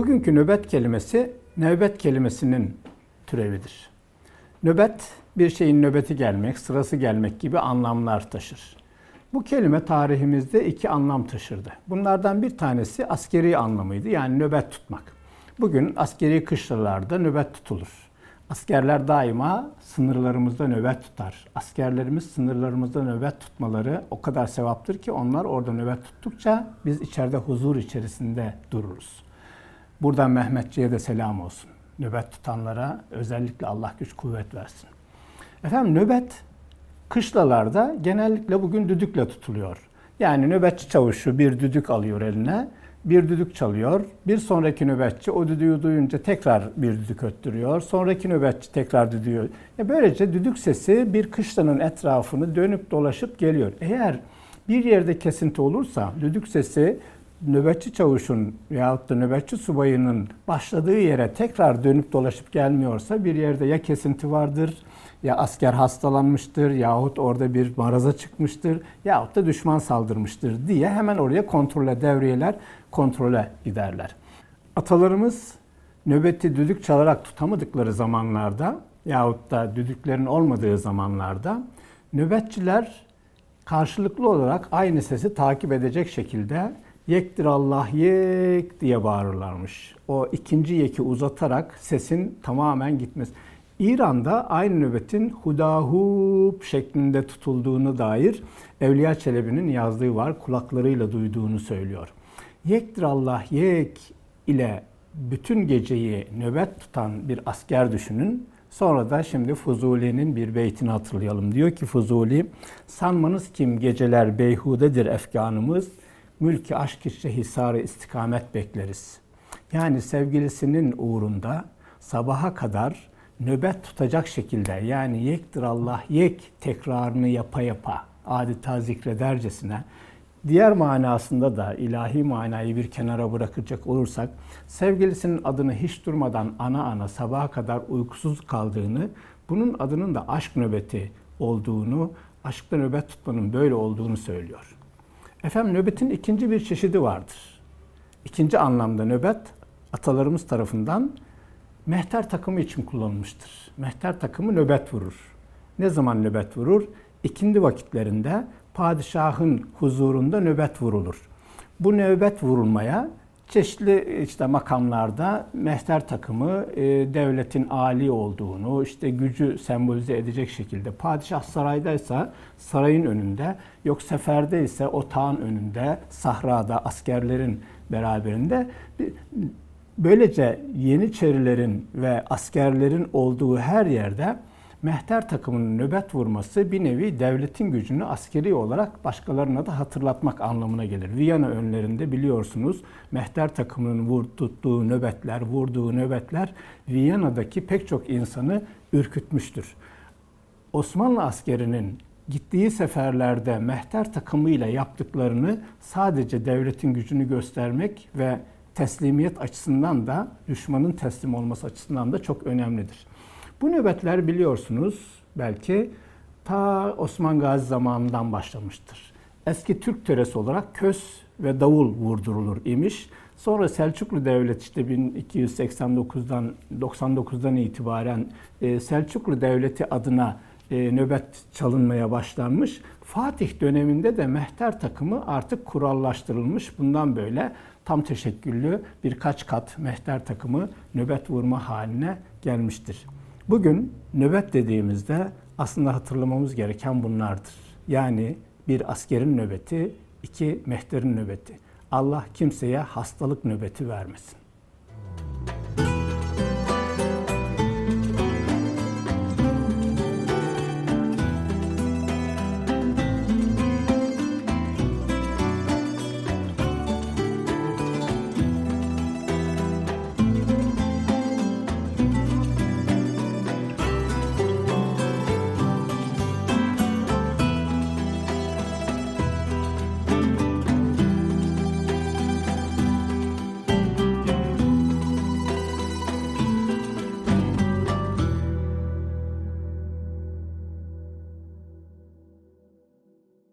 Bugünkü nöbet kelimesi nöbet kelimesinin türevidir. Nöbet bir şeyin nöbeti gelmek, sırası gelmek gibi anlamlar taşır. Bu kelime tarihimizde iki anlam taşırdı. Bunlardan bir tanesi askeri anlamıydı yani nöbet tutmak. Bugün askeri kışlalarda nöbet tutulur. Askerler daima sınırlarımızda nöbet tutar. Askerlerimiz sınırlarımızda nöbet tutmaları o kadar sevaptır ki onlar orada nöbet tuttukça biz içeride huzur içerisinde dururuz. Buradan Mehmetçi'ye de selam olsun. Nöbet tutanlara özellikle Allah güç kuvvet versin. Efendim nöbet kışlalarda genellikle bugün düdükle tutuluyor. Yani nöbetçi çavuşu bir düdük alıyor eline bir düdük çalıyor. Bir sonraki nöbetçi o düdüğü duyunca tekrar bir düdük öttürüyor. Sonraki nöbetçi tekrar düdüğü. Ya böylece düdük sesi bir kışlanın etrafını dönüp dolaşıp geliyor. Eğer bir yerde kesinti olursa düdük sesi nöbetçi çavuşun veyahut da nöbetçi subayının başladığı yere tekrar dönüp dolaşıp gelmiyorsa bir yerde ya kesinti vardır ya asker hastalanmıştır yahut orada bir maraza çıkmıştır yahut da düşman saldırmıştır diye hemen oraya kontrole devriyeler kontrole giderler. Atalarımız nöbeti düdük çalarak tutamadıkları zamanlarda yahut da düdüklerin olmadığı zamanlarda nöbetçiler karşılıklı olarak aynı sesi takip edecek şekilde yektir Allah yek diye bağırırlarmış. O ikinci yeki uzatarak sesin tamamen gitmesi. İran'da aynı nöbetin hudahub şeklinde tutulduğunu dair Evliya Çelebi'nin yazdığı var. Kulaklarıyla duyduğunu söylüyor. Yektir Allah yek ile bütün geceyi nöbet tutan bir asker düşünün. Sonra da şimdi Fuzuli'nin bir beytini hatırlayalım. Diyor ki Fuzuli, sanmanız kim geceler beyhudedir efkanımız, mülki aşk içre hisarı istikamet bekleriz. Yani sevgilisinin uğrunda sabaha kadar nöbet tutacak şekilde yani yektir Allah yek tekrarını yapa yapa adeta zikredercesine diğer manasında da ilahi manayı bir kenara bırakacak olursak sevgilisinin adını hiç durmadan ana ana sabaha kadar uykusuz kaldığını bunun adının da aşk nöbeti olduğunu, aşkta nöbet tutmanın böyle olduğunu söylüyor. Efendim nöbetin ikinci bir çeşidi vardır. İkinci anlamda nöbet atalarımız tarafından mehter takımı için kullanılmıştır. Mehter takımı nöbet vurur. Ne zaman nöbet vurur? İkindi vakitlerinde padişahın huzurunda nöbet vurulur. Bu nöbet vurulmaya çeşitli işte makamlarda mehter takımı e, devletin ali olduğunu, işte gücü sembolize edecek şekilde padişah saraydaysa sarayın önünde, yok seferde ise otağın önünde, sahrada askerlerin beraberinde Böylece Yeniçerilerin ve askerlerin olduğu her yerde mehter takımının nöbet vurması bir nevi devletin gücünü askeri olarak başkalarına da hatırlatmak anlamına gelir. Viyana önlerinde biliyorsunuz mehter takımının vur, nöbetler, vurduğu nöbetler Viyana'daki pek çok insanı ürkütmüştür. Osmanlı askerinin gittiği seferlerde mehter takımıyla yaptıklarını sadece devletin gücünü göstermek ve teslimiyet açısından da düşmanın teslim olması açısından da çok önemlidir. Bu nöbetler biliyorsunuz belki ta Osman Gazi zamanından başlamıştır. Eski Türk töresi olarak kös ve davul vurdurulur imiş. Sonra Selçuklu Devleti işte 1289'dan 99'dan itibaren e, Selçuklu Devleti adına e, nöbet çalınmaya başlanmış. Fatih döneminde de mehter takımı artık kurallaştırılmış. Bundan böyle tam teşekküllü birkaç kat mehter takımı nöbet vurma haline gelmiştir. Bugün nöbet dediğimizde aslında hatırlamamız gereken bunlardır. Yani bir askerin nöbeti, iki mehterin nöbeti. Allah kimseye hastalık nöbeti vermesin.